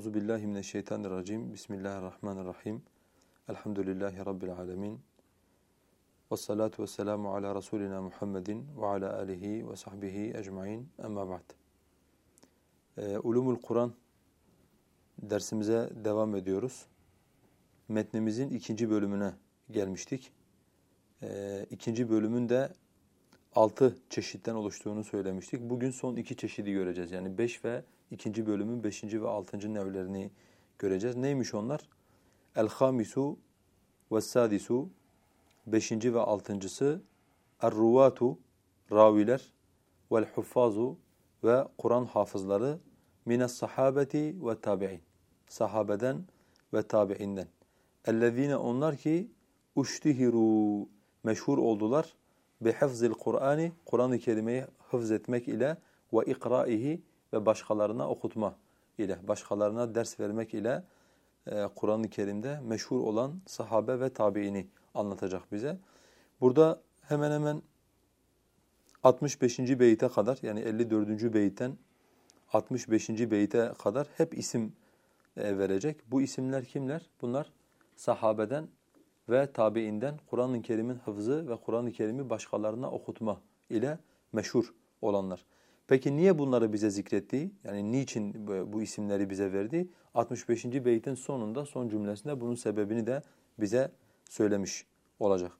Euzu billahi mineşşeytanirracim. Bismillahirrahmanirrahim. Elhamdülillahi rabbil alamin. Ves salatu vesselamu ala rasulina Muhammedin ve ala alihi ve sahbihi ecmaîn. Amma ba'd. Ee, Ulumul Kur'an dersimize devam ediyoruz. Metnimizin ikinci bölümüne gelmiştik. Ee, ikinci bölümün de altı çeşitten oluştuğunu söylemiştik. Bugün son iki çeşidi göreceğiz. Yani beş ve ikinci bölümün beşinci ve altıncı nevlerini göreceğiz. Neymiş onlar? El-hamisu ve sadisu beşinci ve altıncısı Er-ruvatu raviler vel-huffazu ve Kur'an hafızları mines sahabeti ve tabi'in sahabeden ve tabi'inden ellezine onlar ki uştihiru meşhur oldular bihafzil Kur'ani Kur'an-ı Kerim'i hıfz etmek ile ve ikraihi ve başkalarına okutma ile, başkalarına ders vermek ile e, Kur'an-ı Kerim'de meşhur olan sahabe ve tabiini anlatacak bize. Burada hemen hemen 65. beyte kadar yani 54. beyten 65. beyte kadar hep isim e, verecek. Bu isimler kimler? Bunlar sahabeden ve tabiinden Kur'an-ı Kerim'in hıfzı ve Kur'an-ı Kerim'i başkalarına okutma ile meşhur olanlar. Peki niye bunları bize zikretti? Yani niçin bu isimleri bize verdi? 65. beytin sonunda, son cümlesinde bunun sebebini de bize söylemiş olacak.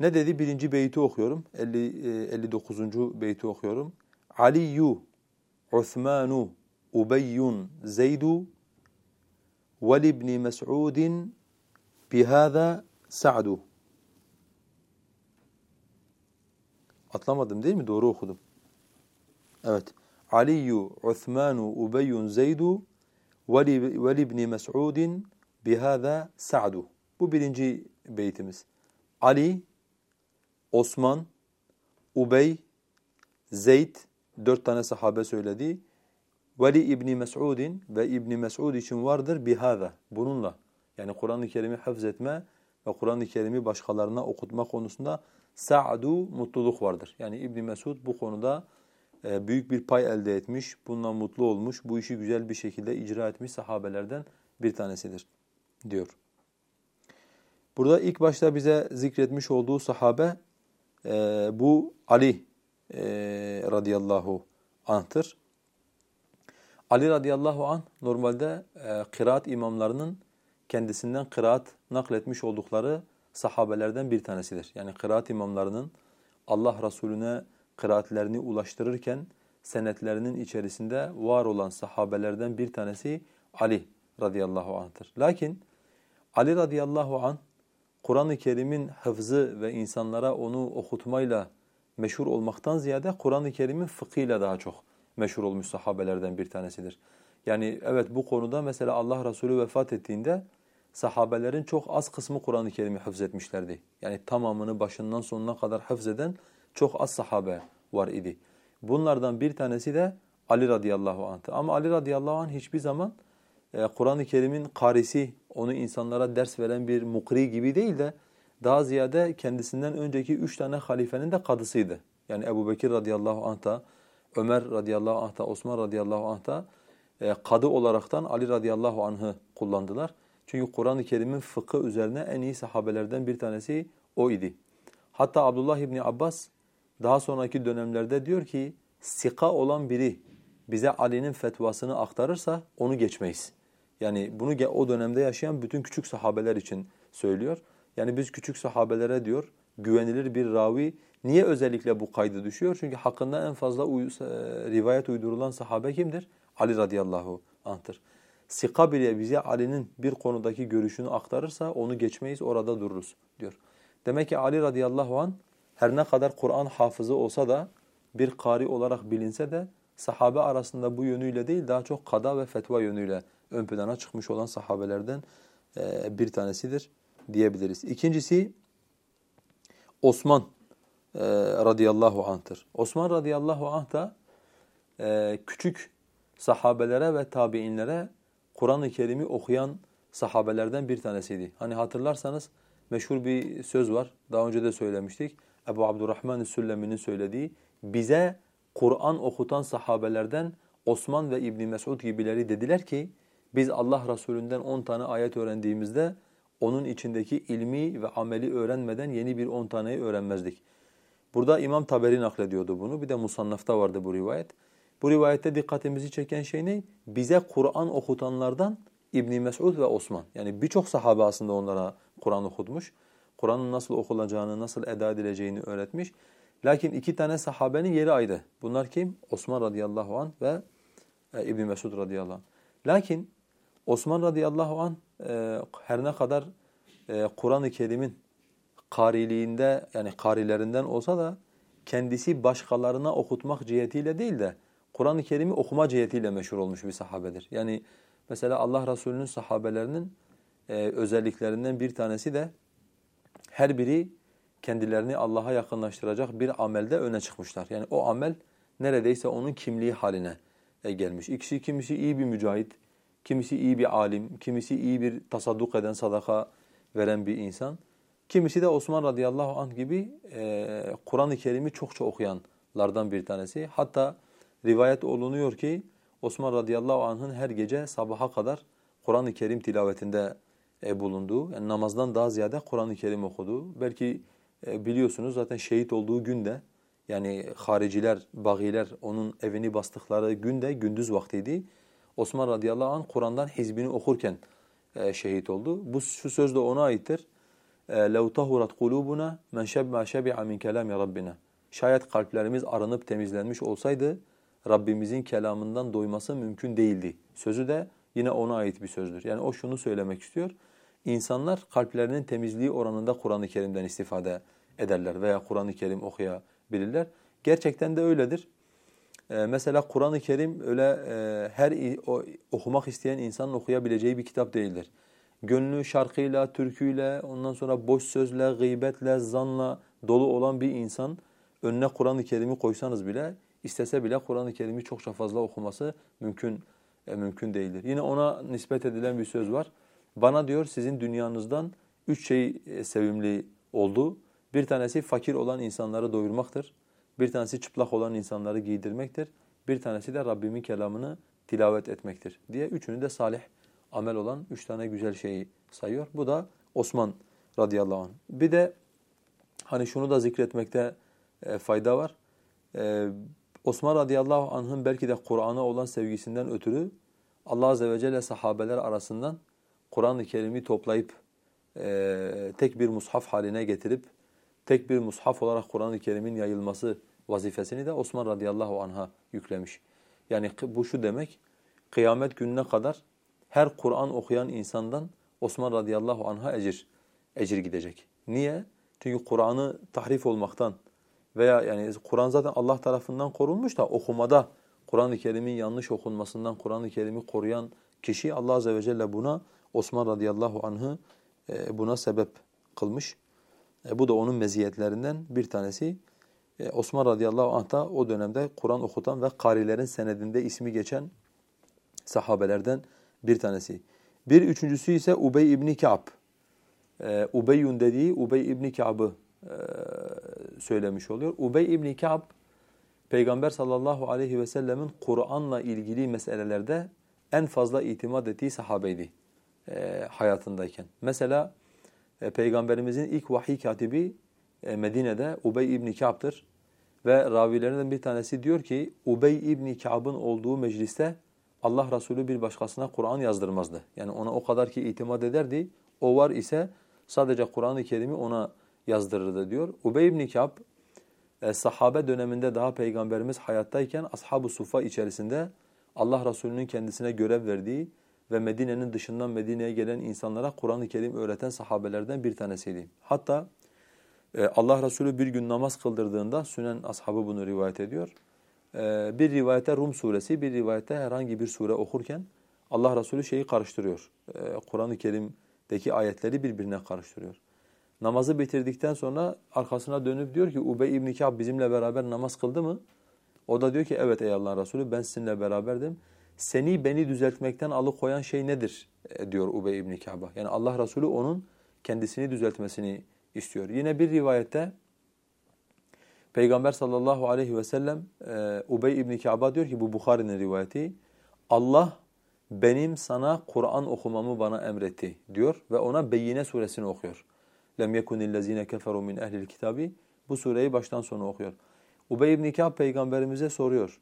Ne dedi? Birinci beyti okuyorum. 50, 59. E, beyti okuyorum. Aliyyu, Uthmanu, Ubeyyun, Zeydu, وَلِبْنِ مَسْعُودٍ بِهَذَا سَعْدُ Atlamadım değil mi? Doğru okudum. Evet. Aliyu, Uthmanu, Ubeyyun, Zeydu ve libni Mes'udin bihâzâ Sa'du. Bu birinci beytimiz. Ali, Osman, Ubey, Zeyd, dört tane sahabe söyledi. Veli İbni Mes'udin ve İbni Mes'ud için vardır bihâzâ. Bununla. Yani Kur'an-ı Kerim'i hafız etme ve Kur'an-ı Kerim'i başkalarına okutma konusunda sa'du mutluluk vardır. Yani İbni Mesud bu konuda büyük bir pay elde etmiş, bundan mutlu olmuş, bu işi güzel bir şekilde icra etmiş sahabelerden bir tanesidir diyor. Burada ilk başta bize zikretmiş olduğu sahabe e, bu Ali e, radıyallahu anh'tır. Ali radıyallahu anh normalde e, kıraat imamlarının kendisinden kıraat nakletmiş oldukları sahabelerden bir tanesidir. Yani kıraat imamlarının Allah Resulüne kıraatlerini ulaştırırken senetlerinin içerisinde var olan sahabelerden bir tanesi Ali radıyallahu anh'tır. Lakin Ali radıyallahu anh Kur'an-ı Kerim'in hıfzı ve insanlara onu okutmayla meşhur olmaktan ziyade Kur'an-ı Kerim'in fıkhıyla daha çok meşhur olmuş sahabelerden bir tanesidir. Yani evet bu konuda mesela Allah Resulü vefat ettiğinde sahabelerin çok az kısmı Kur'an-ı Kerim'i hıfz etmişlerdi. Yani tamamını başından sonuna kadar hıfz eden çok az sahabe var idi. Bunlardan bir tanesi de Ali radıyallahu anh'tı. Ama Ali radıyallahu anh hiçbir zaman e, Kur'an-ı Kerim'in karisi, onu insanlara ders veren bir mukri gibi değil de daha ziyade kendisinden önceki üç tane halifenin de kadısıydı. Yani Ebu Bekir radıyallahu anh da, Ömer radıyallahu anh da, Osman radıyallahu anh da e, kadı olaraktan Ali radıyallahu anh'ı kullandılar. Çünkü Kur'an-ı Kerim'in fıkı üzerine en iyi sahabelerden bir tanesi o idi. Hatta Abdullah İbni Abbas daha sonraki dönemlerde diyor ki sika olan biri bize Ali'nin fetvasını aktarırsa onu geçmeyiz. Yani bunu o dönemde yaşayan bütün küçük sahabeler için söylüyor. Yani biz küçük sahabelere diyor güvenilir bir ravi niye özellikle bu kaydı düşüyor? Çünkü hakkında en fazla uy rivayet uydurulan sahabe kimdir? Ali radıyallahu anh'tır. Sika bile bize Ali'nin bir konudaki görüşünü aktarırsa onu geçmeyiz orada dururuz diyor. Demek ki Ali radıyallahu anh her ne kadar Kur'an hafızı olsa da bir kari olarak bilinse de sahabe arasında bu yönüyle değil daha çok kada ve fetva yönüyle ön plana çıkmış olan sahabelerden e, bir tanesidir diyebiliriz. İkincisi Osman e, radıyallahu anh'tır. Osman radıyallahu anh da e, küçük sahabelere ve tabiinlere Kur'an-ı Kerim'i okuyan sahabelerden bir tanesiydi. Hani hatırlarsanız meşhur bir söz var. Daha önce de söylemiştik. Ebu Abdurrahman Süllemi'nin söylediği bize Kur'an okutan sahabelerden Osman ve İbn Mesud gibileri dediler ki Biz Allah Resulü'nden 10 tane ayet öğrendiğimizde onun içindeki ilmi ve ameli öğrenmeden yeni bir 10 taneyi öğrenmezdik. Burada İmam Taberi naklediyordu bunu. Bir de Musannaf'ta vardı bu rivayet. Bu rivayette dikkatimizi çeken şey ne? Bize Kur'an okutanlardan İbn Mesud ve Osman. Yani birçok sahabe aslında onlara Kur'an okutmuş. Kur'an'ın nasıl okulacağını, nasıl eda edileceğini öğretmiş. Lakin iki tane sahabenin yeri ayrı. Bunlar kim? Osman radıyallahu an ve e, İbn Mesud radıyallahu an. Lakin Osman radıyallahu an e, her ne kadar e, Kur'an-ı Kerim'in kariliğinde yani karilerinden olsa da kendisi başkalarına okutmak cihetiyle değil de Kur'an-ı Kerim'i okuma cihetiyle meşhur olmuş bir sahabedir. Yani mesela Allah Resulü'nün sahabelerinin e, özelliklerinden bir tanesi de her biri kendilerini Allah'a yakınlaştıracak bir amelde öne çıkmışlar. Yani o amel neredeyse onun kimliği haline e, gelmiş. İkisi kimisi iyi bir mücahit, kimisi iyi bir alim, kimisi iyi bir tasadduk eden, sadaka veren bir insan. Kimisi de Osman radıyallahu anh gibi e, Kur'an-ı Kerim'i çokça okuyanlardan bir tanesi. Hatta rivayet olunuyor ki Osman radıyallahu anh'ın her gece sabaha kadar Kur'an-ı Kerim tilavetinde e, bulunduğu, yani namazdan daha ziyade Kur'an-ı Kerim okuduğu. Belki e, biliyorsunuz zaten şehit olduğu günde yani hariciler, bagiler onun evini bastıkları günde gündüz vaktiydi. Osman radıyallahu anh Kur'an'dan hizbini okurken e, şehit oldu. Bu şu söz de ona aittir. لَوْ تَهُرَتْ قُلُوبُنَا مَنْ شَبْمَا شَبِعَ مِنْ كَلَامِ رَبِّنَا Şayet kalplerimiz aranıp temizlenmiş olsaydı Rabbimizin kelamından doyması mümkün değildi. Sözü de yine ona ait bir sözdür. Yani o şunu söylemek istiyor. İnsanlar kalplerinin temizliği oranında Kur'an-ı Kerim'den istifade ederler veya Kur'an-ı Kerim okuyabilirler. Gerçekten de öyledir. Ee, mesela Kur'an-ı Kerim öyle e, her o, okumak isteyen insanın okuyabileceği bir kitap değildir. Gönlü şarkıyla, türküyle, ondan sonra boş sözle, gıybetle, zanla dolu olan bir insan önüne Kur'an-ı Kerim'i koysanız bile istese bile Kur'an-ı Kerim'i çokça fazla okuması mümkün e, mümkün değildir. Yine ona nispet edilen bir söz var. Bana diyor sizin dünyanızdan üç şey e, sevimli oldu. Bir tanesi fakir olan insanları doyurmaktır. Bir tanesi çıplak olan insanları giydirmektir. Bir tanesi de Rabbimin kelamını tilavet etmektir diye üçünü de salih amel olan üç tane güzel şeyi sayıyor. Bu da Osman radıyallahu anh. Bir de hani şunu da zikretmekte e, fayda var. E, Osman radıyallahu anh'ın belki de Kur'an'a olan sevgisinden ötürü Allah azze ve celle sahabeler arasından Kur'an-ı Kerim'i toplayıp e, tek bir mushaf haline getirip tek bir mushaf olarak Kur'an-ı Kerim'in yayılması vazifesini de Osman radıyallahu anh'a yüklemiş. Yani bu şu demek, kıyamet gününe kadar her Kur'an okuyan insandan Osman radıyallahu anh'a ecir, ecir gidecek. Niye? Çünkü Kur'an'ı tahrif olmaktan veya yani Kur'an zaten Allah tarafından korunmuş da okumada Kur'an-ı Kerim'in yanlış okunmasından Kur'an-ı Kerim'i koruyan kişi Allah azze ve celle buna Osman radıyallahu anh'ı e, buna sebep kılmış. E, bu da onun meziyetlerinden bir tanesi. E, Osman radıyallahu anh da o dönemde Kur'an okutan ve karilerin senedinde ismi geçen sahabelerden bir tanesi. Bir üçüncüsü ise Ubey İbni Ka'b. Ubeyun dediği Ubey İbni Ka'b'ı söylemiş oluyor. Ubey İbni Ka'b Peygamber sallallahu aleyhi ve sellemin Kur'an'la ilgili meselelerde en fazla itimat ettiği sahabeydi e, hayatındayken. Mesela e, Peygamberimizin ilk vahiy katibi e, Medine'de Ubey İbni Ka'b'tır. Ve ravilerinden bir tanesi diyor ki Ubey İbni Ka'b'ın olduğu mecliste Allah Resulü bir başkasına Kur'an yazdırmazdı. Yani ona o kadar ki itimat ederdi. O var ise sadece Kur'an-ı Kerim'i ona yazdırırdı diyor. Ubey ibn Ka'b sahabe döneminde daha peygamberimiz hayattayken ashab-ı sufa içerisinde Allah Resulü'nün kendisine görev verdiği ve Medine'nin dışından Medine'ye gelen insanlara Kur'an-ı Kerim öğreten sahabelerden bir tanesiydi. Hatta e, Allah Resulü bir gün namaz kıldırdığında Sünen ashabı bunu rivayet ediyor. E, bir rivayete Rum suresi, bir rivayete herhangi bir sure okurken Allah Resulü şeyi karıştırıyor. E, Kur'an-ı Kerim'deki ayetleri birbirine karıştırıyor. Namazı bitirdikten sonra arkasına dönüp diyor ki Ubey ibn Ka'b bizimle beraber namaz kıldı mı? O da diyor ki evet ey Allah'ın Resulü ben sizinle beraberdim. Seni beni düzeltmekten alıkoyan şey nedir? E, diyor Ubey ibn Ka'b'a. Yani Allah Resulü onun kendisini düzeltmesini istiyor. Yine bir rivayette Peygamber sallallahu aleyhi ve sellem e, Ubey ibn Ka'b'a diyor ki bu Bukhari'nin rivayeti Allah benim sana Kur'an okumamı bana emretti diyor ve ona Beyyine suresini okuyor. Lem yekunillezine keferu min ehlil kitabi bu sureyi baştan sona okuyor. Ubey ibn Ka'b peygamberimize soruyor.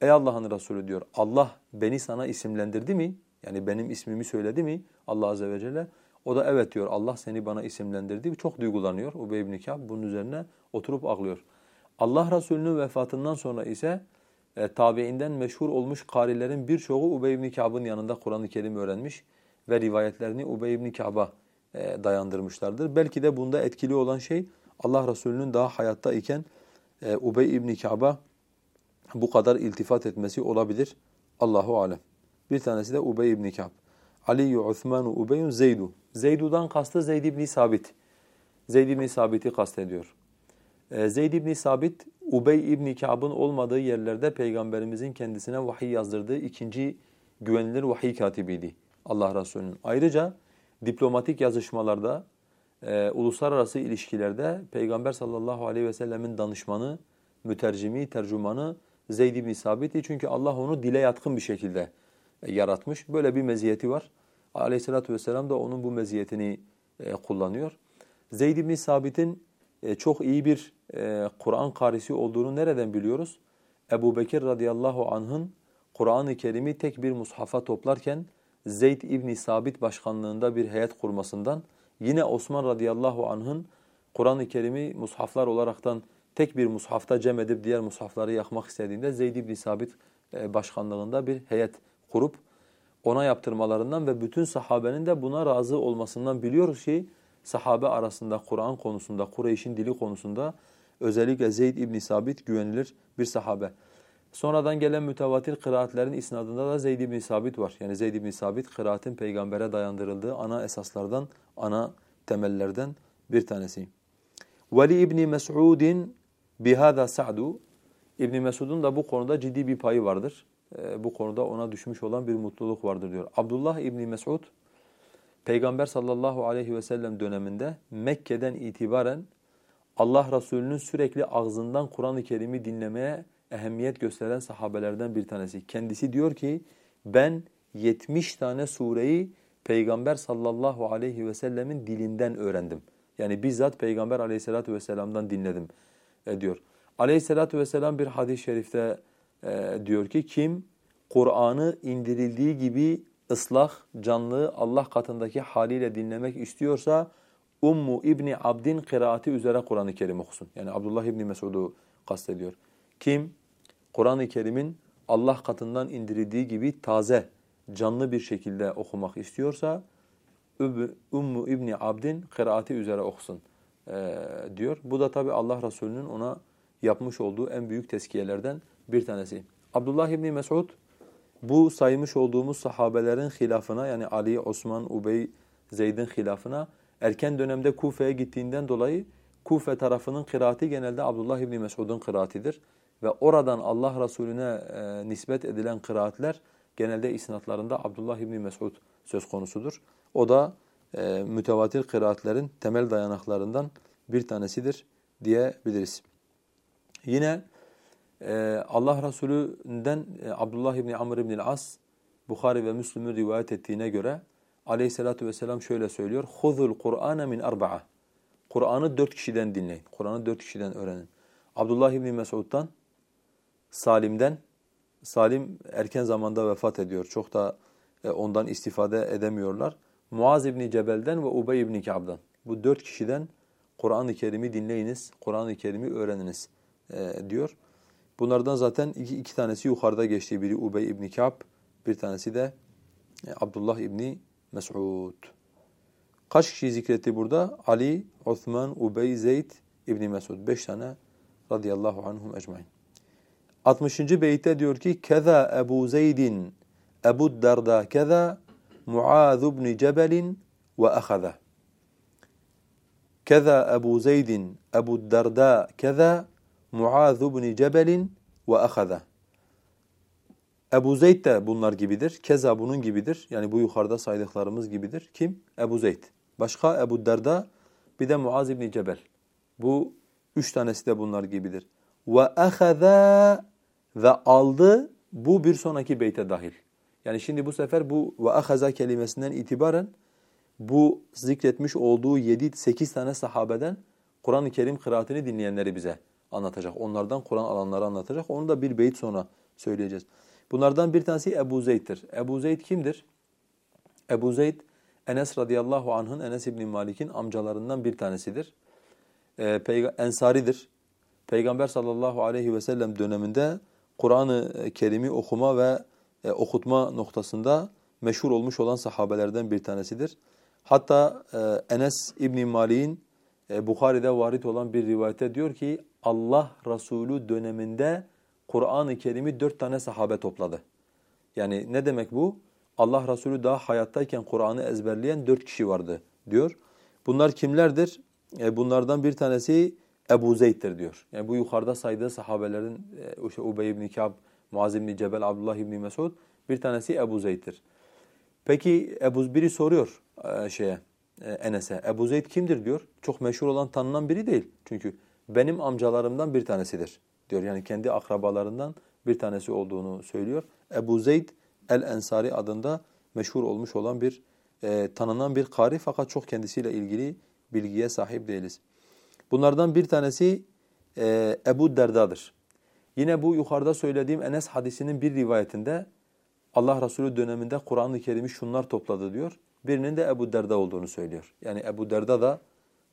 Ey Allah'ın Resulü diyor. Allah beni sana isimlendirdi mi? Yani benim ismimi söyledi mi Allah azze ve celle? O da evet diyor. Allah seni bana isimlendirdi. Çok duygulanıyor Ubey ibn Ka'b bunun üzerine oturup ağlıyor. Allah Resulü'nün vefatından sonra ise e, tabiinden meşhur olmuş karilerin birçoğu Ubey ibn Ka'b'ın yanında Kur'an-ı Kerim öğrenmiş ve rivayetlerini Ubey ibn Ka'b'a e, dayandırmışlardır. Belki de bunda etkili olan şey Allah Resulü'nün daha hayatta iken e, Ubey ibn Ka'b'a bu kadar iltifat etmesi olabilir. Allahu alem. Bir tanesi de Ubey ibn Ka'b. Ali Uthmanu Ubeyun Zeydu. Zeydu'dan kastı Zeyd ibn Sabit. Zeyd ibn Sabit'i kastediyor. Ee, Zeyd ibn Sabit, Ubey ibn Ka'b'ın olmadığı yerlerde Peygamberimizin kendisine vahiy yazdırdığı ikinci güvenilir vahiy katibiydi Allah Resulü'nün. Ayrıca diplomatik yazışmalarda, e, uluslararası ilişkilerde Peygamber sallallahu aleyhi ve sellemin danışmanı, mütercimi, tercümanı Zeyd ibn Sabit'i çünkü Allah onu dile yatkın bir şekilde e, yaratmış. Böyle bir meziyeti var. Aleyhissalatu vesselam da onun bu meziyetini e, kullanıyor. Zeyd ibn Sabit'in e, çok iyi bir Kur'an karisi olduğunu nereden biliyoruz? Ebu Bekir radıyallahu anh'ın Kur'an-ı Kerim'i tek bir mushafa toplarken Zeyd ibn Sabit başkanlığında bir heyet kurmasından, yine Osman radıyallahu anh'ın Kur'an-ı Kerim'i mushaflar olaraktan tek bir mushafta cem edip diğer mushafları yakmak istediğinde Zeyd ibn Sabit e, başkanlığında bir heyet kurup ona yaptırmalarından ve bütün sahabenin de buna razı olmasından biliyoruz ki sahabe arasında Kur'an konusunda, Kureyş'in dili konusunda özellikle Zeyd ibn Sabit güvenilir bir sahabe. Sonradan gelen mütevatir kıraatlerin isnadında da Zeyd ibn Sabit var. Yani Zeyd ibn Sabit kıraatin peygambere dayandırıldığı ana esaslardan, ana temellerden bir tanesi. Veli ibn Mes'udin bihada sa'du İbn Mesud'un da bu konuda ciddi bir payı vardır. E, bu konuda ona düşmüş olan bir mutluluk vardır diyor. Abdullah İbn Mesud Peygamber sallallahu aleyhi ve sellem döneminde Mekke'den itibaren Allah Resulü'nün sürekli ağzından Kur'an-ı Kerim'i dinlemeye ehemmiyet gösteren sahabelerden bir tanesi. Kendisi diyor ki ben 70 tane sureyi Peygamber sallallahu aleyhi ve sellemin dilinden öğrendim. Yani bizzat Peygamber aleyhissalatu vesselam'dan dinledim diyor. Aleyhissalatu vesselam bir hadis-i şerifte e, diyor ki kim Kur'an'ı indirildiği gibi ıslah, canlı Allah katındaki haliyle dinlemek istiyorsa Ummu İbni Abdin kıraati üzere Kur'an-ı Kerim okusun. Yani Abdullah İbni Mesud'u kastediyor. Kim Kur'an-ı Kerim'in Allah katından indirildiği gibi taze, canlı bir şekilde okumak istiyorsa Ummu İbni Abdin kıraati üzere okusun e, diyor. Bu da tabi Allah Resulü'nün ona yapmış olduğu en büyük teskiyelerden bir tanesi. Abdullah İbni Mesud bu saymış olduğumuz sahabelerin hilafına yani Ali, Osman, Ubey, Zeyd'in hilafına erken dönemde Kufe'ye gittiğinden dolayı Kufe tarafının kıraati genelde Abdullah İbni Mesud'un kıraatidir. Ve oradan Allah Resulüne e, nispet edilen kıraatler genelde isnatlarında Abdullah İbni Mesud söz konusudur. O da e, mütevatir kıraatlerin temel dayanaklarından bir tanesidir diyebiliriz. Yine ee, Allah Resulü'nden e, Abdullah İbni Amr İbni As Bukhari ve Müslüm'ün rivayet ettiğine göre aleyhissalatu vesselam şöyle söylüyor. خُذُوا الْقُرْآنَ min arba'a. Kur'an'ı dört kişiden dinleyin. Kur'an'ı dört kişiden öğrenin. Abdullah İbni Mesud'dan, Salim'den, Salim erken zamanda vefat ediyor. Çok da e, ondan istifade edemiyorlar. Muaz İbni Cebel'den ve Ubey İbni Ka'b'dan. Bu dört kişiden Kur'an-ı Kerim'i dinleyiniz, Kur'an-ı Kerim'i öğreniniz e, diyor. Bunlardan zaten iki, iki tanesi yukarıda geçtiği biri Ubey İbni Ka'b, bir tanesi de e, Abdullah İbni Mes'ud. Kaç kişi zikretti burada? Ali, Osman, Ubey, Zeyd, İbni Mesud. Beş tane radıyallahu anhum ecmain. 60. beytte diyor ki keza Ebu Zeydin Ebu Darda keza Muaz ibn Cebel ve ahaza. Keza Ebu Zeydin Ebu Darda keza Muaz ibn Cebel ve ahaza. Ebu Zeyd de bunlar gibidir. Keza bunun gibidir. Yani bu yukarıda saydıklarımız gibidir. Kim? Ebu Zeyd. Başka Ebu Derda, bir de Muaz ibn Cebel. Bu üç tanesi de bunlar gibidir. Ve ahaza ve aldı bu bir sonraki beyte dahil. Yani şimdi bu sefer bu ve ahaza kelimesinden itibaren bu zikretmiş olduğu 7-8 tane sahabeden Kur'an-ı Kerim kıraatini dinleyenleri bize anlatacak. Onlardan Kur'an alanları anlatacak. Onu da bir beyit sonra söyleyeceğiz. Bunlardan bir tanesi Ebu Zeyd'dir. Ebu Zeyd kimdir? Ebu Zeyd Enes radıyallahu anh'ın Enes İbni Malik'in amcalarından bir tanesidir. Ee, Ensaridir. Peygamber sallallahu aleyhi ve sellem döneminde Kur'an-ı Kerim'i okuma ve e, okutma noktasında meşhur olmuş olan sahabelerden bir tanesidir. Hatta e, Enes İbni Malik'in e, Bukhari'de varit olan bir rivayette diyor ki Allah Resulü döneminde Kur'an-ı Kerim'i dört tane sahabe topladı. Yani ne demek bu? Allah Resulü daha hayattayken Kur'an'ı ezberleyen dört kişi vardı diyor. Bunlar kimlerdir? E, bunlardan bir tanesi Ebu Zeyd'dir diyor. Yani bu yukarıda saydığı sahabelerin e, Ubey ibn Ka'b, Muaz ibn Cebel, Abdullah ibn Mesud bir tanesi Ebu Zeyd'dir. Peki Ebu biri soruyor e, şeye e, Enes'e. Ebu Zeyd kimdir diyor. Çok meşhur olan tanınan biri değil. Çünkü benim amcalarımdan bir tanesidir diyor. Yani kendi akrabalarından bir tanesi olduğunu söylüyor. Ebu Zeyd el-Ensari adında meşhur olmuş olan bir e, tanınan bir kari fakat çok kendisiyle ilgili bilgiye sahip değiliz. Bunlardan bir tanesi e, Ebu Derda'dır. Yine bu yukarıda söylediğim Enes hadisinin bir rivayetinde Allah Resulü döneminde Kur'an-ı Kerim'i şunlar topladı diyor. Birinin de Ebu Derda olduğunu söylüyor. Yani Ebu Derda da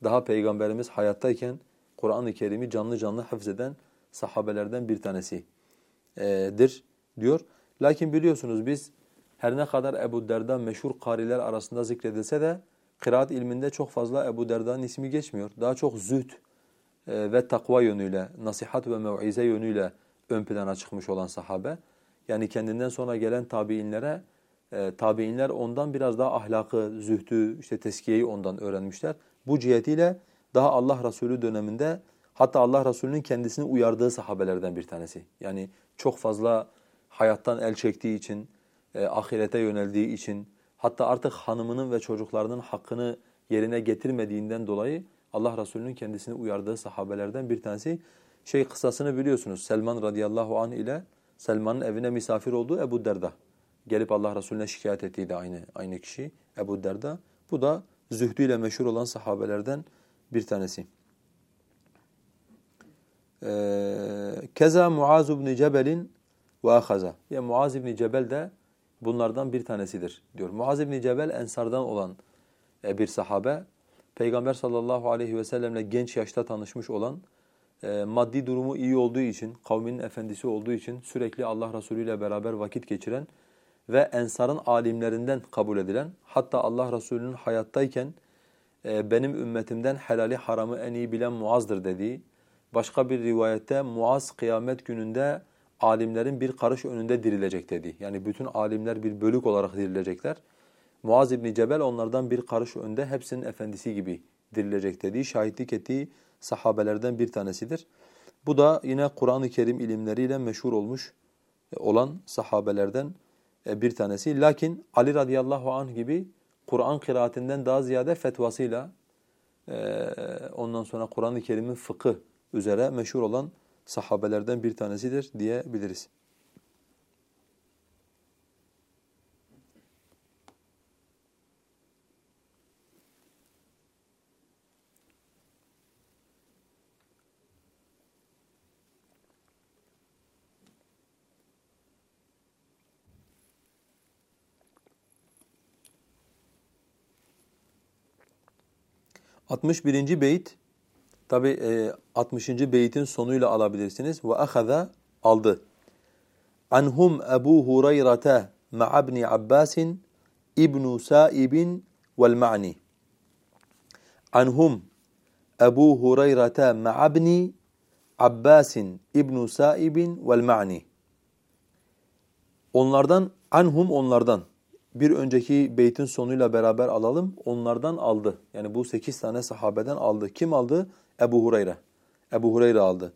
daha Peygamberimiz hayattayken Kur'an-ı Kerim'i canlı canlı hafzeden sahabelerden bir tanesidir diyor. Lakin biliyorsunuz biz her ne kadar Ebu Derda meşhur kariler arasında zikredilse de kıraat ilminde çok fazla Ebu Derda'nın ismi geçmiyor. Daha çok zühd e, ve takva yönüyle, nasihat ve mev'ize yönüyle ön plana çıkmış olan sahabe. Yani kendinden sonra gelen tabiinlere, e, tabiinler ondan biraz daha ahlakı, zühdü, işte teskiyeyi ondan öğrenmişler. Bu cihetiyle daha Allah Resulü döneminde hatta Allah Resulü'nün kendisini uyardığı sahabelerden bir tanesi. Yani çok fazla hayattan el çektiği için, e, ahirete yöneldiği için, hatta artık hanımının ve çocuklarının hakkını yerine getirmediğinden dolayı Allah Resulü'nün kendisini uyardığı sahabelerden bir tanesi. Şey kısasını biliyorsunuz Selman radıyallahu anh ile Selman'ın evine misafir olduğu Ebu Derda. Gelip Allah Resulüne şikayet ettiği de aynı, aynı kişi Ebu Derda. Bu da zühdüyle meşhur olan sahabelerden bir tanesi. Ee, Keza Muaz ibn Cebel'in ve ahaza. Ya Muaz ibn Cebel de bunlardan bir tanesidir diyor. Muaz ibn Cebel ensardan olan e, bir sahabe. Peygamber sallallahu aleyhi ve sellemle genç yaşta tanışmış olan, e, maddi durumu iyi olduğu için, kavminin efendisi olduğu için sürekli Allah Resulü ile beraber vakit geçiren ve ensarın alimlerinden kabul edilen, hatta Allah Resulü'nün hayattayken e, benim ümmetimden helali haramı en iyi bilen Muaz'dır dediği, başka bir rivayette Muaz kıyamet gününde alimlerin bir karış önünde dirilecek dedi. Yani bütün alimler bir bölük olarak dirilecekler. Muaz İbni Cebel onlardan bir karış önde hepsinin efendisi gibi dirilecek dediği, şahitlik ettiği sahabelerden bir tanesidir. Bu da yine Kur'an-ı Kerim ilimleriyle meşhur olmuş olan sahabelerden e, bir tanesi. Lakin Ali radıyallahu anh gibi Kur'an kıraatinden daha ziyade fetvasıyla e, ondan sonra Kur'an-ı Kerim'in fıkı üzere meşhur olan sahabelerden bir tanesidir diyebiliriz. 61. beyit tabi e, 60. beytin sonuyla alabilirsiniz. Ve ahaza aldı. Anhum Ebu Hureyre'te ma'abni Abbasin İbnu Saibin vel ma'ni. Anhum Ebu Hureyre'te ma'abni Abbasin İbnu Saibin vel ma'ni. Onlardan anhum onlardan bir önceki beytin sonuyla beraber alalım. Onlardan aldı. Yani bu sekiz tane sahabeden aldı. Kim aldı? Ebu Hureyre. Ebu Hureyre aldı.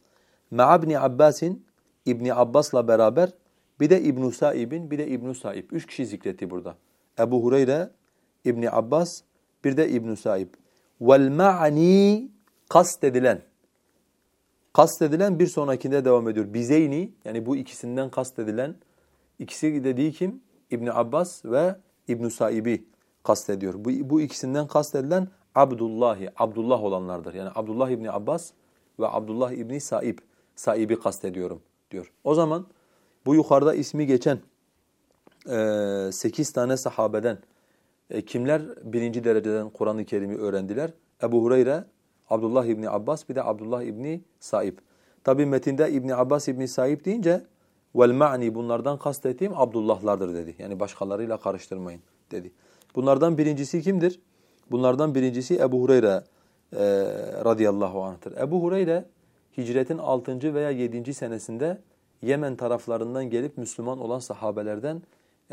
Ma'abni Abbasin İbni Abbas'la beraber bir de İbn Saib'in bir de İbn Saib. Üç kişi zikretti burada. Ebu Hureyre, İbni Abbas, bir de İbn Saib. Vel ma'ni kast edilen. Kast edilen bir sonrakinde devam ediyor. Bizeyni yani bu ikisinden kast edilen ikisi dediği kim? İbn Abbas ve İbn Saib'i kastediyor. Bu, bu ikisinden kastedilen Abdullahi, Abdullah olanlardır. Yani Abdullah İbni Abbas ve Abdullah İbni Saib, Saib'i kastediyorum diyor. O zaman bu yukarıda ismi geçen e, 8 tane sahabeden e, kimler birinci dereceden Kur'an-ı Kerim'i öğrendiler? Ebu Hureyre, Abdullah İbni Abbas bir de Abdullah İbni Saib. Tabi metinde İbni Abbas İbni Saib deyince vel ma'ni bunlardan kastettiğim Abdullahlardır dedi. Yani başkalarıyla karıştırmayın dedi. Bunlardan birincisi kimdir? Bunlardan birincisi Ebu Hureyre e, radıyallahu anh'tır. Ebu Hureyre hicretin 6. veya 7. senesinde Yemen taraflarından gelip Müslüman olan sahabelerden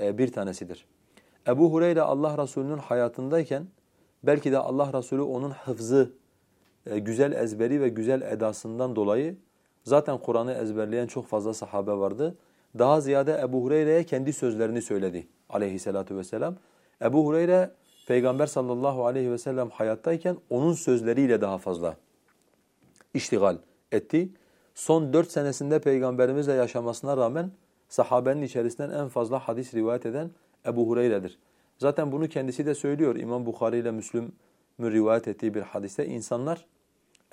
e, bir tanesidir. Ebu Hureyre Allah Resulü'nün hayatındayken belki de Allah Resulü onun hıfzı, e, güzel ezberi ve güzel edasından dolayı zaten Kur'an'ı ezberleyen çok fazla sahabe vardı. Daha ziyade Ebu Hureyre'ye kendi sözlerini söyledi aleyhissalatu vesselam. Ebu Hureyre Peygamber sallallahu aleyhi ve sellem hayattayken onun sözleriyle daha fazla iştigal etti. Son dört senesinde Peygamberimizle yaşamasına rağmen sahabenin içerisinden en fazla hadis rivayet eden Ebu Hureyre'dir. Zaten bunu kendisi de söylüyor İmam Bukhari ile Müslüm rivayet ettiği bir hadiste. insanlar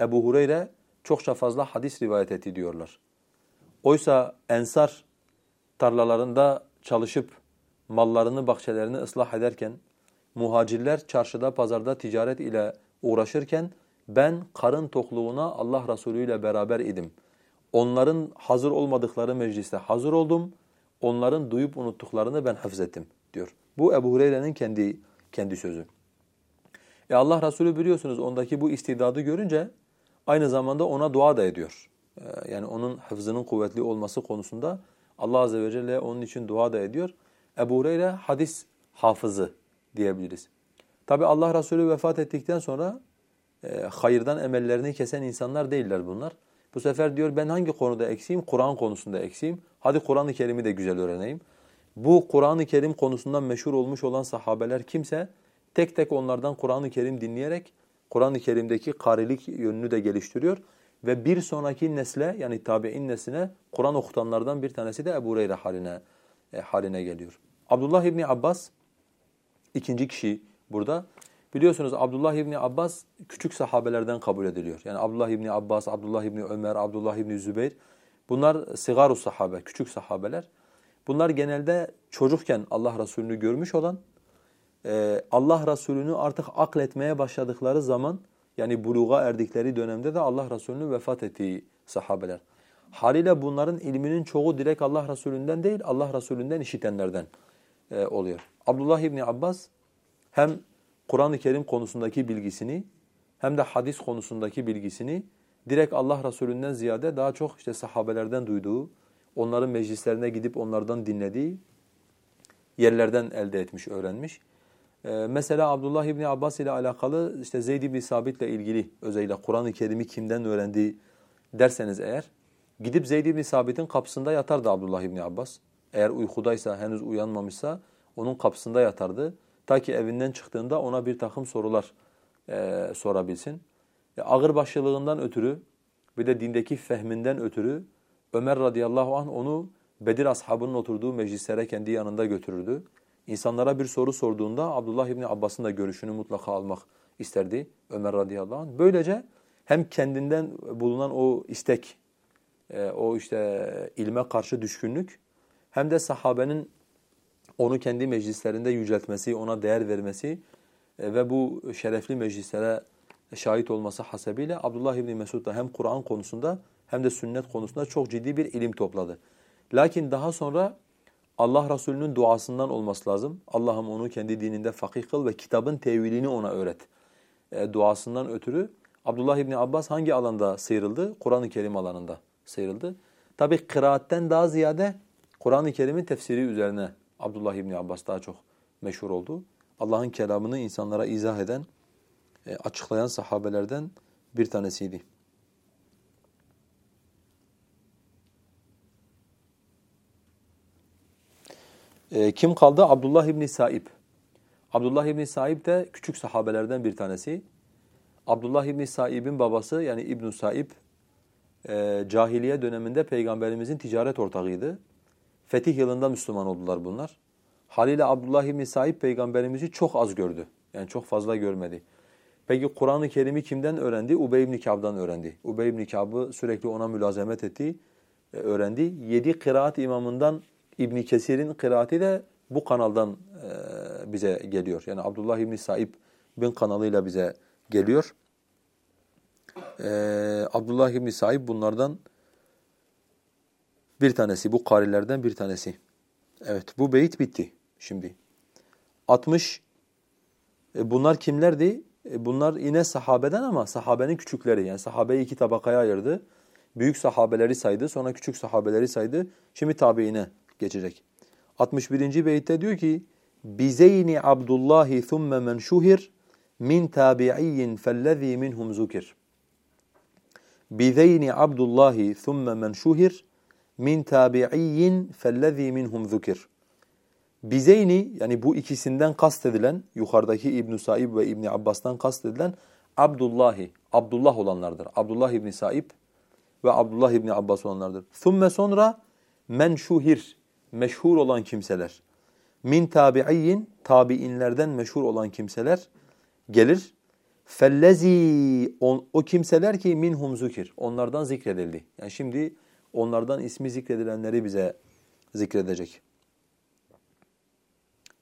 Ebu Hureyre çokça fazla hadis rivayet etti diyorlar. Oysa ensar tarlalarında çalışıp mallarını, bahçelerini ıslah ederken, muhacirler çarşıda, pazarda ticaret ile uğraşırken ben karın tokluğuna Allah Resulü ile beraber idim. Onların hazır olmadıkları mecliste hazır oldum. Onların duyup unuttuklarını ben hafzettim diyor. Bu Ebu Hureyre'nin kendi kendi sözü. E Allah Resulü biliyorsunuz ondaki bu istidadı görünce aynı zamanda ona dua da ediyor. E, yani onun hafızının kuvvetli olması konusunda Allah Azze ve Celle onun için dua da ediyor. Ebu Hureyre hadis hafızı diyebiliriz. Tabi Allah Resulü vefat ettikten sonra e, hayırdan emellerini kesen insanlar değiller bunlar. Bu sefer diyor ben hangi konuda eksiğim? Kur'an konusunda eksiğim. Hadi Kur'an-ı Kerim'i de güzel öğreneyim. Bu Kur'an-ı Kerim konusundan meşhur olmuş olan sahabeler kimse tek tek onlardan Kur'an-ı Kerim dinleyerek Kur'an-ı Kerim'deki karilik yönünü de geliştiriyor ve bir sonraki nesle yani tabi'in nesline Kur'an okutanlardan bir tanesi de Ebu Hureyre haline e, haline geliyor. Abdullah İbni Abbas ikinci kişi burada. Biliyorsunuz Abdullah İbni Abbas küçük sahabelerden kabul ediliyor. Yani Abdullah İbni Abbas, Abdullah İbni Ömer, Abdullah İbni Zübeyir bunlar sigaru sahabe, küçük sahabeler. Bunlar genelde çocukken Allah Resulü'nü görmüş olan, Allah Resulü'nü artık akletmeye başladıkları zaman yani buluğa erdikleri dönemde de Allah Resulü'nün vefat ettiği sahabeler. Haliyle bunların ilminin çoğu direkt Allah Resulü'nden değil, Allah Resulü'nden işitenlerden e, oluyor. Abdullah İbni Abbas hem Kur'an-ı Kerim konusundaki bilgisini hem de hadis konusundaki bilgisini direkt Allah Resulü'nden ziyade daha çok işte sahabelerden duyduğu, onların meclislerine gidip onlardan dinlediği yerlerden elde etmiş, öğrenmiş. Ee, mesela Abdullah İbni Abbas ile alakalı işte Zeyd İbni Sabit ile ilgili özellikle Kur'an-ı Kerim'i kimden öğrendiği derseniz eğer gidip Zeyd İbni Sabit'in kapısında yatardı Abdullah İbni Abbas. Eğer uykudaysa, henüz uyanmamışsa onun kapısında yatardı. Ta ki evinden çıktığında ona bir takım sorular e, sorabilsin. E, ağır başlılığından ötürü bir de dindeki fehminden ötürü Ömer radıyallahu anh onu Bedir ashabının oturduğu meclislere kendi yanında götürürdü. İnsanlara bir soru sorduğunda Abdullah İbni Abbas'ın da görüşünü mutlaka almak isterdi Ömer radıyallahu anh. Böylece hem kendinden bulunan o istek, e, o işte ilme karşı düşkünlük hem de sahabenin onu kendi meclislerinde yüceltmesi, ona değer vermesi e, ve bu şerefli meclislere şahit olması hasebiyle Abdullah İbni Mesud da hem Kur'an konusunda hem de sünnet konusunda çok ciddi bir ilim topladı. Lakin daha sonra Allah Resulü'nün duasından olması lazım. Allah'ım onu kendi dininde fakih kıl ve kitabın tevilini ona öğret. E, duasından ötürü Abdullah İbni Abbas hangi alanda sıyrıldı? Kur'an-ı Kerim alanında sıyrıldı. Tabi kıraatten daha ziyade Kur'an-ı Kerim'in tefsiri üzerine Abdullah İbni Abbas daha çok meşhur oldu. Allah'ın kelamını insanlara izah eden, e, açıklayan sahabelerden bir tanesiydi. E, kim kaldı? Abdullah İbni Saib. Abdullah İbni Saib de küçük sahabelerden bir tanesi. Abdullah İbni Saib'in babası yani İbn Saib e, cahiliye döneminde peygamberimizin ticaret ortağıydı. Fetih yılında Müslüman oldular bunlar. Haliyle Abdullah İbni Said peygamberimizi çok az gördü. Yani çok fazla görmedi. Peki Kur'an-ı Kerim'i kimden öğrendi? Ubey ibn Ka'b'dan öğrendi. Ubey ibn Ka'b'ı sürekli ona mülazemet etti, e, öğrendi. Yedi kıraat imamından İbn Kesir'in kıraati de bu kanaldan e, bize geliyor. Yani Abdullah İbn Saib bin kanalıyla bize geliyor. E, Abdullah İbn Saib bunlardan bir tanesi, bu karilerden bir tanesi. Evet, bu beyit bitti şimdi. 60 e, bunlar kimlerdi? E, bunlar yine sahabeden ama sahabenin küçükleri. Yani sahabeyi iki tabakaya ayırdı. Büyük sahabeleri saydı, sonra küçük sahabeleri saydı. Şimdi tabiine geçecek. 61. beytte diyor ki: "Bizeyni Abdullah thumme men şuhir min tabi'iyyin fellezî minhum zukir." Bizeyni Abdullah thumme men şuhir min tabi'iyyin fellezî minhum zukir. Bizeyni yani bu ikisinden kastedilen yukarıdaki İbn Saib ve İbn Abbas'tan kastedilen Abdullahi, Abdullah olanlardır. Abdullah İbn Saib ve Abdullah İbn Abbas olanlardır. Thumme sonra men şuhir, meşhur olan kimseler. Min tabi'in, tabiinlerden meşhur olan kimseler gelir. Fellezi, o kimseler ki minhum zikir, onlardan zikredildi. Yani şimdi onlardan ismi zikredilenleri bize zikredecek.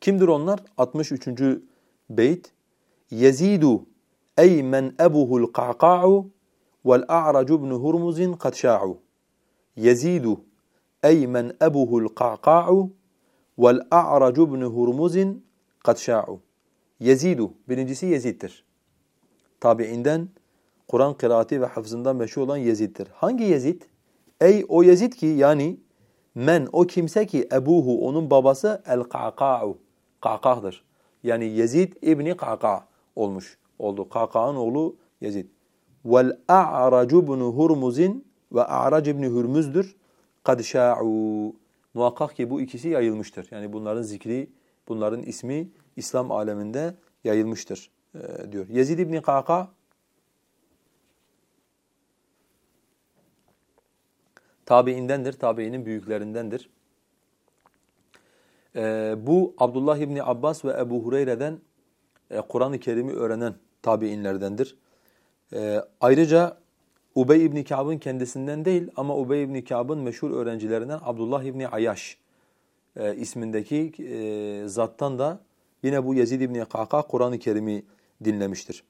Kimdir onlar? 63. beyt. Yezidu ey men ebuhul qa'qa'u vel a'racu ibn hurmuzin kad şa'u. Yezidu ey men ebuhul qa'qa'u vel a'racu ibn hurmuzin kad şa'u. Yezidu birincisi Yezid'dir. Tabiinden Kur'an kıraati ve hafızından meşhur olan Yezid'dir. Hangi Yezid? Ey o Yezid ki yani men o kimse ki ebuhu onun babası el-qa'qa'u Kaka'dır. Yani Yezid İbni Kaka olmuş oldu. Kaka'nın oğlu Yezid. Vel a'racu ibn Hurmuz'in ve a'rac ibn Hürmüz'dür. Kad şa'u. Muhakkak ki bu ikisi yayılmıştır. Yani bunların zikri, bunların ismi İslam aleminde yayılmıştır e, diyor. Yezid İbni Kaka tabiindendir, tabiinin büyüklerindendir. E, bu Abdullah İbni Abbas ve Ebu Hureyre'den e, Kur'an-ı Kerim'i öğrenen tabiinlerdendir. E, ayrıca Ubey İbni Ka'b'ın kendisinden değil ama Ubey İbni Ka'b'ın meşhur öğrencilerinden Abdullah İbni Ayaş e, ismindeki e, zattan da yine bu Yezid İbni Kaka Kur'an-ı Kerim'i dinlemiştir.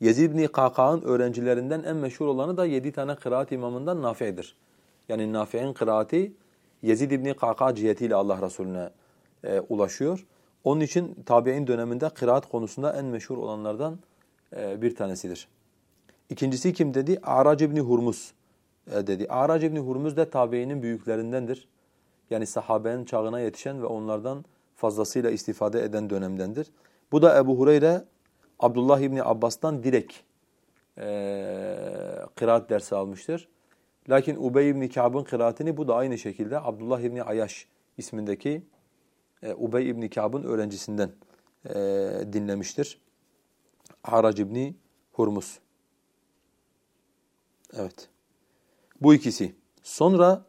Yezid İbni Kaka'nın öğrencilerinden en meşhur olanı da yedi tane kıraat imamından Nafi'dir. Yani Nafi'nin kıraati Yezid İbni Kaka cihetiyle Allah Resulüne e, ulaşıyor. Onun için tabi'in döneminde kıraat konusunda en meşhur olanlardan e, bir tanesidir. İkincisi kim dedi? Arac İbni Hurmuz e, dedi. Arac İbni Hurmuz da tabi'inin büyüklerindendir. Yani sahabenin çağına yetişen ve onlardan fazlasıyla istifade eden dönemdendir. Bu da Ebu Hureyre, Abdullah İbni Abbas'tan direkt e, kıraat dersi almıştır. Lakin Ubey ibn Ka'b'ın kıraatini bu da aynı şekilde Abdullah ibn Ayaş ismindeki e, Ubey ibn Ka'b'ın öğrencisinden e, dinlemiştir. Harac ibn Hurmuz. Evet. Bu ikisi. Sonra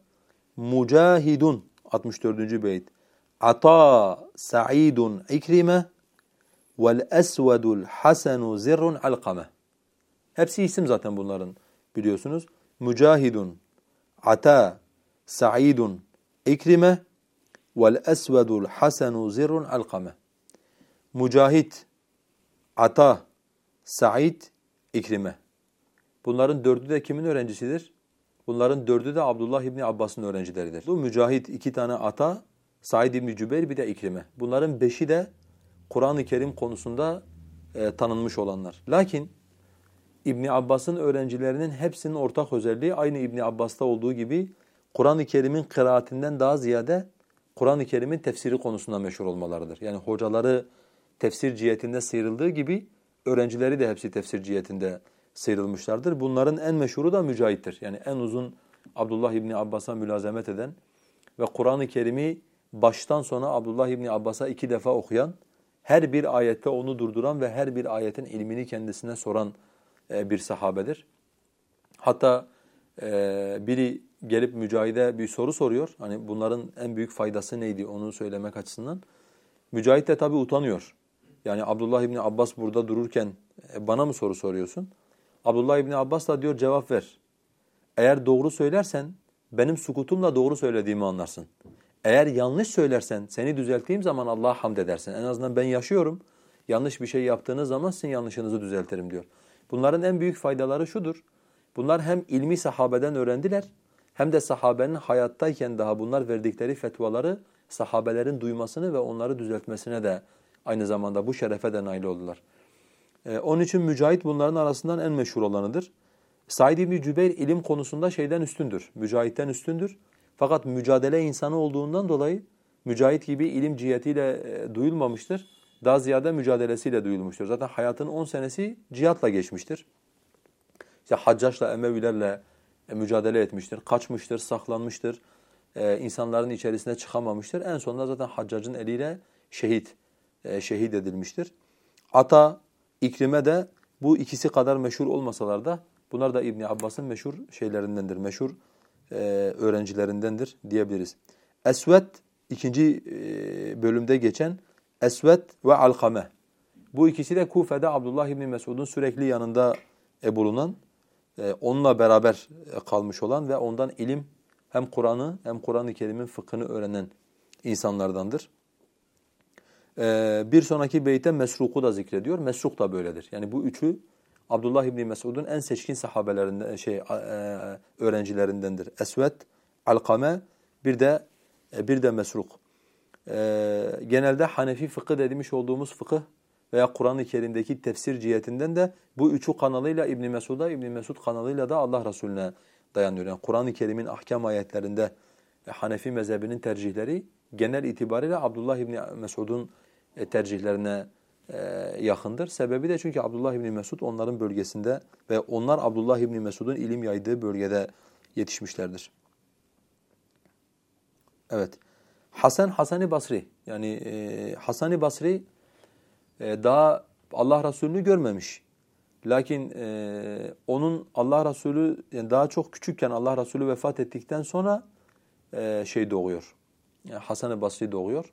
Mucahidun 64. beyt. Ata Sa'idun İkrime vel Esvedul Hasenu Zirrun Alkame. Hepsi isim zaten bunların biliyorsunuz. Mücahidun, Ata, Sa'idun, İkrime vel esvedul hasenu zirrun alkame. Mücahit, Ata, Sa'id, İkrime. Bunların dördü de kimin öğrencisidir? Bunların dördü de Abdullah İbni Abbas'ın öğrencileridir. Bu Mücahit iki tane Ata, Said İbni Cübeyr bir de İkrime. Bunların beşi de Kur'an-ı Kerim konusunda e, tanınmış olanlar. Lakin İbni Abbas'ın öğrencilerinin hepsinin ortak özelliği aynı İbni Abbas'ta olduğu gibi Kur'an-ı Kerim'in kıraatinden daha ziyade Kur'an-ı Kerim'in tefsiri konusunda meşhur olmalarıdır. Yani hocaları tefsir cihetinde sıyrıldığı gibi öğrencileri de hepsi tefsir cihetinde sıyrılmışlardır. Bunların en meşhuru da Mücahit'tir. Yani en uzun Abdullah İbni Abbas'a mülazemet eden ve Kur'an-ı Kerim'i baştan sona Abdullah İbni Abbas'a iki defa okuyan, her bir ayette onu durduran ve her bir ayetin ilmini kendisine soran e, bir sahabedir. Hatta Ee, biri gelip Mücahit'e bir soru soruyor. Hani bunların en büyük faydası neydi onu söylemek açısından. Mücahit de tabii utanıyor. Yani Abdullah İbni Abbas burada dururken e, bana mı soru soruyorsun? Abdullah İbni Abbas da diyor cevap ver. Eğer doğru söylersen benim sukutumla doğru söylediğimi anlarsın. Eğer yanlış söylersen seni düzelttiğim zaman Allah'a hamd edersin. En azından ben yaşıyorum. Yanlış bir şey yaptığınız zaman sizin yanlışınızı düzeltirim diyor. Bunların en büyük faydaları şudur. Bunlar hem ilmi sahabeden öğrendiler hem de sahabenin hayattayken daha bunlar verdikleri fetvaları sahabelerin duymasını ve onları düzeltmesine de aynı zamanda bu şerefe de nail oldular. Ee, onun için Mücahit bunların arasından en meşhur olanıdır. Said İbni Cübeyr ilim konusunda şeyden üstündür, Mücahit'ten üstündür. Fakat mücadele insanı olduğundan dolayı Mücahit gibi ilim cihetiyle e, duyulmamıştır. Daha ziyade mücadelesiyle duyulmuştur. Zaten hayatının 10 senesi cihatla geçmiştir. İşte Haccaj'la, Emevilerle e, mücadele etmiştir, kaçmıştır, saklanmıştır. E, insanların içerisine çıkamamıştır. En sonunda zaten Haccac'ın eliyle şehit, e, şehit edilmiştir. Ata, İkrime de bu ikisi kadar meşhur olmasalar da bunlar da İbn Abbas'ın meşhur şeylerindendir, meşhur e, öğrencilerindendir diyebiliriz. Esved ikinci e, bölümde geçen Esved ve Alkame. Bu ikisi de Kufe'de Abdullah İbni Mesud'un sürekli yanında e, bulunan, e, onunla beraber e, kalmış olan ve ondan ilim hem Kur'an'ı hem Kur'an-ı Kerim'in fıkhını öğrenen insanlardandır. Ee, bir sonraki beyte Mesruk'u da zikrediyor. Mesruk da böyledir. Yani bu üçü Abdullah İbni Mesud'un en seçkin sahabelerinden şey e, öğrencilerindendir. Esved, Alkame, bir de e, bir de Mesruk. Ee, genelde Hanefi fıkı dediğimiz olduğumuz fıkıh veya Kur'an-ı Kerim'deki tefsir cihetinden de bu üçü kanalıyla İbn Mesud'a, İbn Mesud kanalıyla da Allah Resulüne dayanıyor. Yani Kur'an-ı Kerim'in ahkam ayetlerinde Hanefi mezhebinin tercihleri genel itibariyle Abdullah İbni Mesud'un e, tercihlerine e, yakındır. Sebebi de çünkü Abdullah İbni Mesud onların bölgesinde ve onlar Abdullah İbni Mesud'un ilim yaydığı bölgede yetişmişlerdir. Evet. Hasan Hasani Basri yani e, Hasani Basri daha Allah Resulü'nü görmemiş. Lakin onun Allah Resulü yani daha çok küçükken Allah Resulü vefat ettikten sonra e, şey doğuyor. Yani Hasan-ı Basri doğuyor.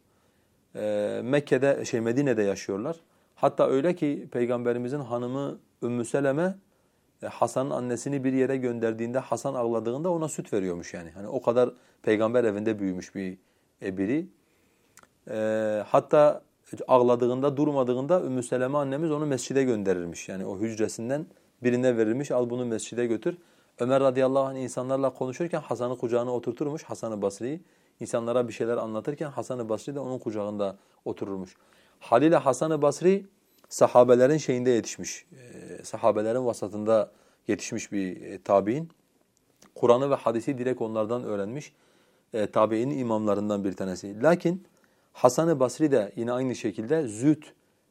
E, Mekke'de şey Medine'de yaşıyorlar. Hatta öyle ki peygamberimizin hanımı Ümmü Seleme e, Hasan'ın annesini bir yere gönderdiğinde Hasan ağladığında ona süt veriyormuş yani. Hani o kadar peygamber evinde büyümüş bir e, biri. E, hatta ağladığında, durmadığında Ümmü Seleme annemiz onu mescide gönderirmiş. Yani o hücresinden birine verilmiş, al bunu mescide götür. Ömer radıyallahu anh insanlarla konuşurken Hasan'ı kucağına oturturmuş, Hasan-ı Basri'yi. İnsanlara bir şeyler anlatırken Hasan-ı Basri de onun kucağında otururmuş. Haliyle Hasan-ı Basri sahabelerin şeyinde yetişmiş, e, sahabelerin vasatında yetişmiş bir e, tabi'in. Kur'an'ı ve hadisi direkt onlardan öğrenmiş e, tabi'in imamlarından bir tanesi. Lakin Hasan-ı Basri de yine aynı şekilde züht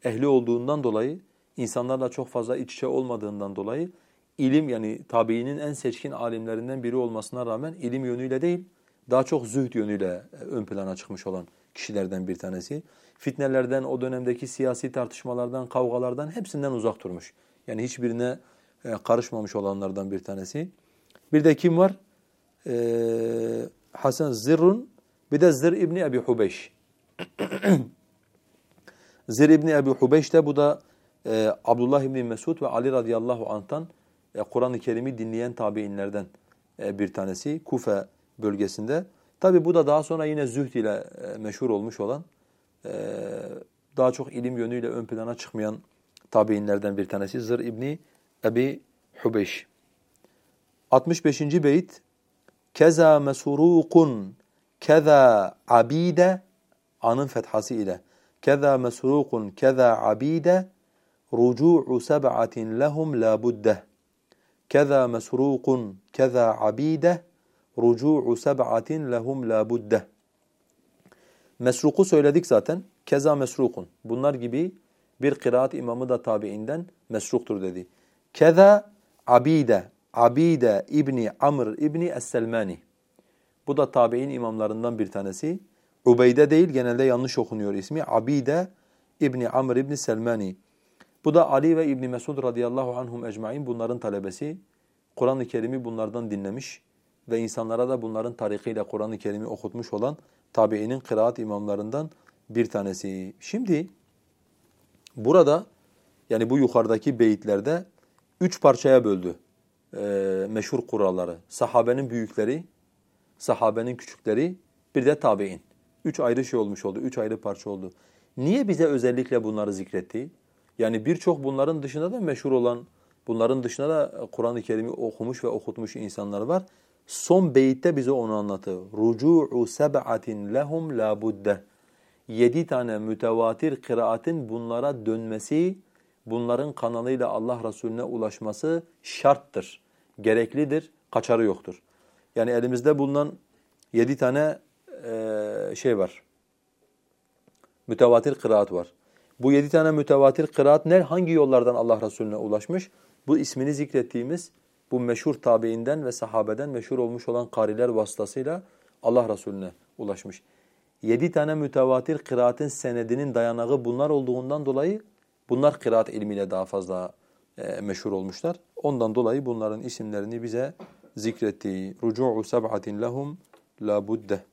ehli olduğundan dolayı, insanlarla çok fazla iç içe olmadığından dolayı ilim yani tabiinin en seçkin alimlerinden biri olmasına rağmen ilim yönüyle değil, daha çok zühd yönüyle e, ön plana çıkmış olan kişilerden bir tanesi. Fitnelerden, o dönemdeki siyasi tartışmalardan, kavgalardan hepsinden uzak durmuş. Yani hiçbirine e, karışmamış olanlardan bir tanesi. Bir de kim var? Ee, Hasan Zirrun, bir de Zir İbni Ebi Hubeyş. Zir İbni Ebi Hubeyş de bu da e, Abdullah İbni Mesud ve Ali radıyallahu anh'tan e, Kur'an-ı Kerim'i dinleyen tabiinlerden e, bir tanesi Kufe bölgesinde. Tabi bu da daha sonra yine zühd ile e, meşhur olmuş olan e, daha çok ilim yönüyle ön plana çıkmayan tabiinlerden bir tanesi Zır İbni Ebi Hubeyş. 65. beyit Keza mesurukun keza abide anın fethası ile keza mesrukun keza abide rucu'u seb'atin lehum la keza mesrukun keza abide rucu'u seb'atin lehum la budde Mesruku söyledik zaten. Keza mesrukun. Bunlar gibi bir kıraat imamı da tabiinden mesruktur dedi. Keza abide. Abide İbni Amr İbni Es-Selmani. Bu da tabi'in imamlarından bir tanesi. Ubeyde değil genelde yanlış okunuyor ismi. Abide İbni Amr İbni Selmani. Bu da Ali ve İbni Mesud radıyallahu anhum ecmain bunların talebesi Kur'an-ı Kerim'i bunlardan dinlemiş ve insanlara da bunların tarikiyle Kur'an-ı Kerim'i okutmuş olan tabiinin kıraat imamlarından bir tanesi. Şimdi burada yani bu yukarıdaki beyitlerde üç parçaya böldü e, meşhur kuralları. Sahabenin büyükleri, sahabenin küçükleri, bir de tabi'in. Üç ayrı şey olmuş oldu, üç ayrı parça oldu. Niye bize özellikle bunları zikretti? Yani birçok bunların dışında da meşhur olan, bunların dışında da Kur'an-ı Kerim'i okumuş ve okutmuş insanlar var. Son beyitte bize onu anlatıyor. Rucu'u seb'atin lehum la budde. Yedi tane mütevatir kıraatin bunlara dönmesi, bunların kanalıyla Allah Resulüne ulaşması şarttır, gereklidir, kaçarı yoktur. Yani elimizde bulunan yedi tane şey var, mütevatir kıraat var. Bu yedi tane mütevatir kıraat ne? Hangi yollardan Allah Resulüne ulaşmış? Bu ismini zikrettiğimiz bu meşhur tabiinden ve sahabeden meşhur olmuş olan kariler vasıtasıyla Allah Resulüne ulaşmış. Yedi tane mütevatir kıraatin senedinin dayanağı bunlar olduğundan dolayı bunlar kıraat ilmiyle daha fazla e, meşhur olmuşlar. Ondan dolayı bunların isimlerini bize zikretti. Rucu'u seb'atin lehum la budde.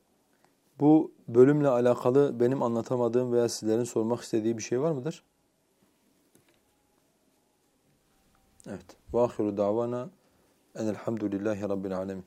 Bu bölümle alakalı benim anlatamadığım veya sizlerin sormak istediği bir şey var mıdır? Evet. Ve ahiru davana enelhamdülillahi rabbil alemin.